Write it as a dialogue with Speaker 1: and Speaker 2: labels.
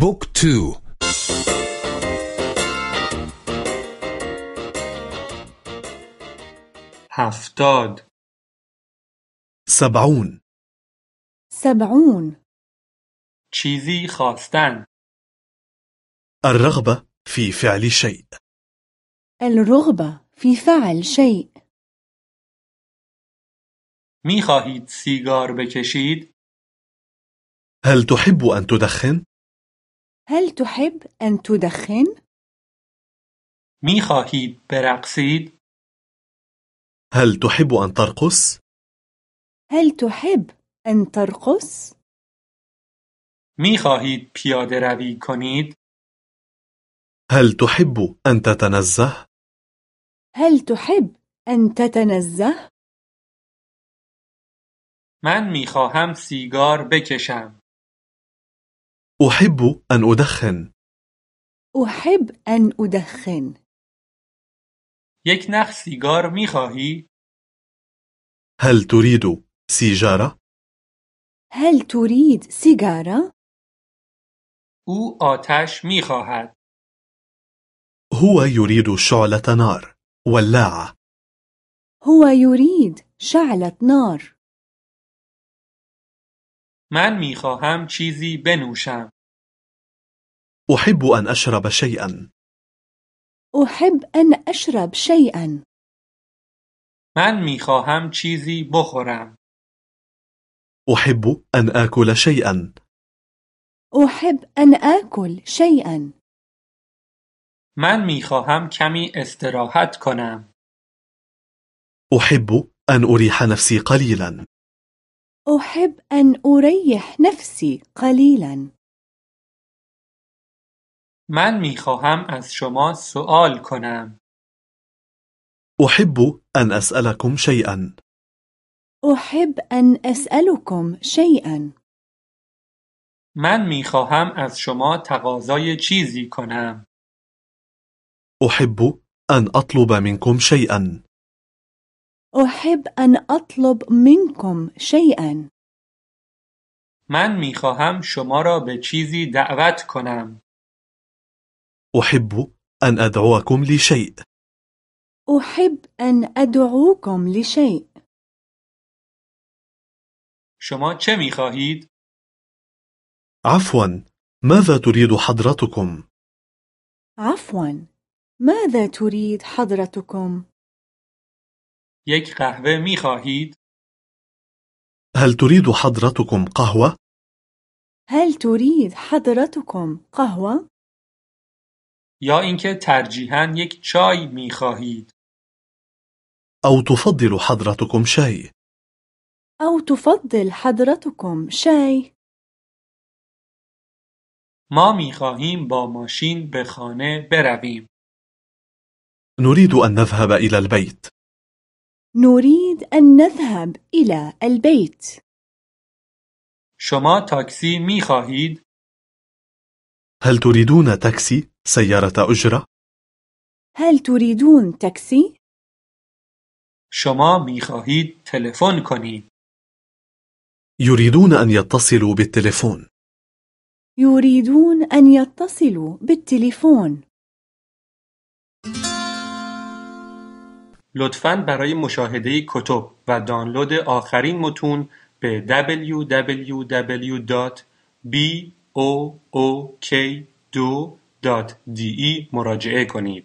Speaker 1: بوك تو.
Speaker 2: هفتاد.
Speaker 3: سبعون.
Speaker 4: سبعون.
Speaker 2: چیزی خواستن.
Speaker 3: الرغبة في فعل شيء.
Speaker 4: الرغبة في فعل شيء.
Speaker 2: می خواهید سیگار بکشید؟
Speaker 3: هل تحب أن تدخن؟
Speaker 4: هل تحب أن تدخن؟
Speaker 2: می خواهید برقصید؟
Speaker 3: هل تحب أن ترقص؟
Speaker 4: هل تحب أن ترقص؟
Speaker 2: می خواهید پیاده روی کنید؟
Speaker 3: هل تحب أن تتنزه؟
Speaker 4: هل تحب أن تتنزه؟
Speaker 2: من می خواهم سیگار بکشم.
Speaker 3: أحب أن أدخن
Speaker 4: أحب أن أدخن
Speaker 2: یک نخ سیگار؟
Speaker 3: هل تريد سيجارة؟
Speaker 4: هل تريد سيجارة؟
Speaker 2: أو آتش می خواهد.
Speaker 3: هو يريد شعلة نار ولاعة
Speaker 4: هو يريد شعلة نار
Speaker 2: من می خواهم چیزی بنوشم.
Speaker 3: أحب أن أشرب شيئا
Speaker 4: أحب أن أشرب شيئا
Speaker 2: من می خواهم چیزی بخورم.
Speaker 3: أحب أن آكل شيئا
Speaker 4: أحب أن آكل شيئا
Speaker 2: من می خواهم کمی استراحت کنم.
Speaker 3: أحب أن أريح نفسي قليلا
Speaker 4: أحب أن أريح نفسي قليلا
Speaker 2: من می خواهم از شما سوال کنم.
Speaker 3: أحب أن أسألكم شيئا
Speaker 4: أحب أن أسألكم شيئا
Speaker 2: من می خواهم از شما تقاضای چیزی کنم.
Speaker 3: أحب أن أطلب منكم شيئا
Speaker 4: أحب أن أطلب منكم شيئا
Speaker 2: من می خواهم شما را به چیزی دعوت کنم.
Speaker 3: أحب أن أدعوكم لشيء
Speaker 4: أحب أن أدعوكم لشيء
Speaker 2: شما چه می خواهید؟
Speaker 3: عفوا ماذا تريد حضرتكم؟
Speaker 4: عفوا ماذا تريد حضرتكم؟
Speaker 2: یک قهوه می خواهید؟
Speaker 3: هل تريد حضرتكم قهوة؟
Speaker 4: هل تريد حضرتكم قهوة؟
Speaker 2: یا اینکه ترجیحاً یک چای می خواهید؟
Speaker 3: أو تفضل حضرتكم شاي؟
Speaker 4: أو تفضل حضرتكم شاي؟
Speaker 2: ما می خواهیم با ماشین به خانه برویم.
Speaker 3: نريد أن نذهب إلى البيت
Speaker 4: نريد أن نذهب إلى البيت
Speaker 2: شما تاکسی می خواهید؟
Speaker 3: هل تريدون تاكسي سيارة أجرة؟
Speaker 4: هل تريدون تاكسي؟
Speaker 2: شما می خواهید تلفن کنید.
Speaker 3: يريدون أن يتصلوا بالتليفون
Speaker 4: يريدون أن يتصلوا بالتليفون
Speaker 2: لطفاً برای مشاهده کتب و دانلود آخرین متون به www.book2.de مراجعه کنید.